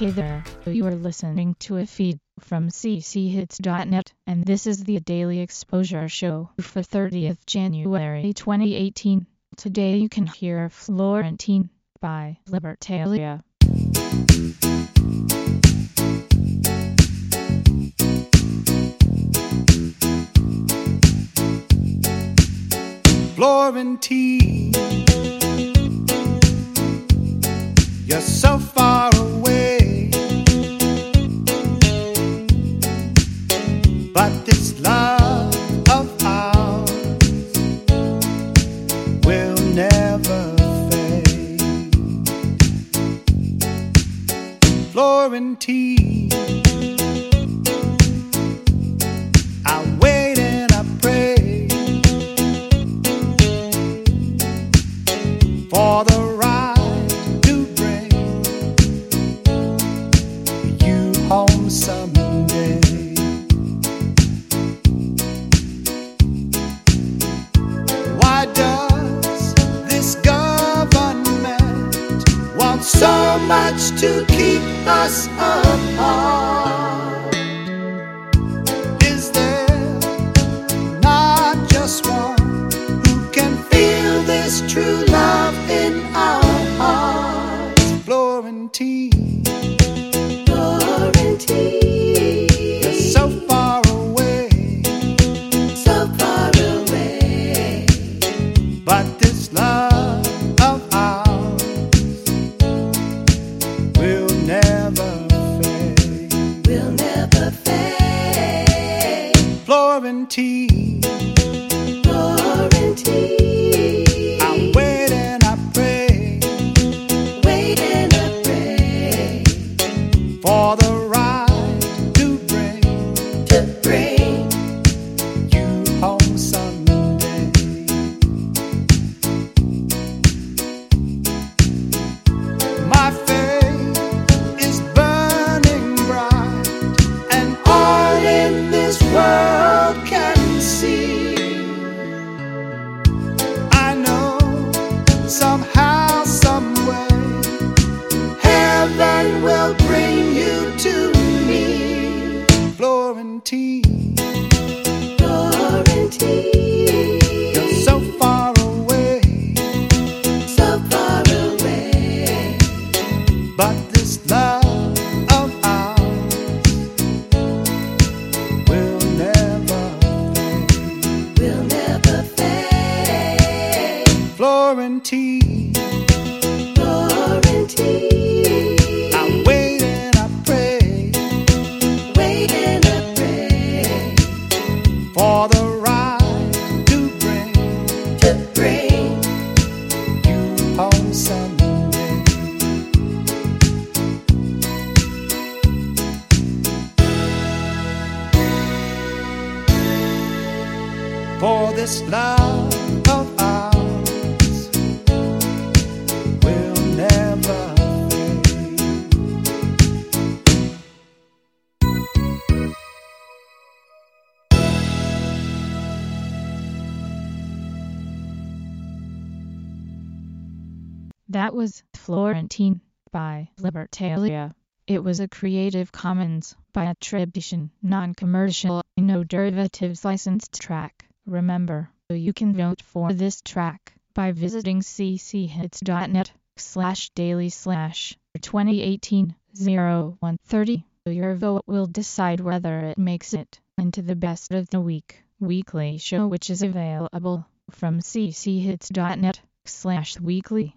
Hey there, you are listening to a feed from cchits.net, and this is the Daily Exposure Show for 30th January 2018. Today you can hear Florentine by Libertalia. Florentine, you're Florentine, much to keep us apart? Florentine, somehow, someway, heaven will bring you to me, Florentine. Florentine, Florentine, I wait and I pray wait and I pray for the to bring to bring you someday. For this love That was Florentine by Libertalia. It was a Creative Commons by attribution, non-commercial, no derivatives licensed track. Remember, you can vote for this track by visiting cchits.net slash daily slash 2018 0130. Your vote will decide whether it makes it into the best of the week weekly show which is available from cchits.net slash weekly.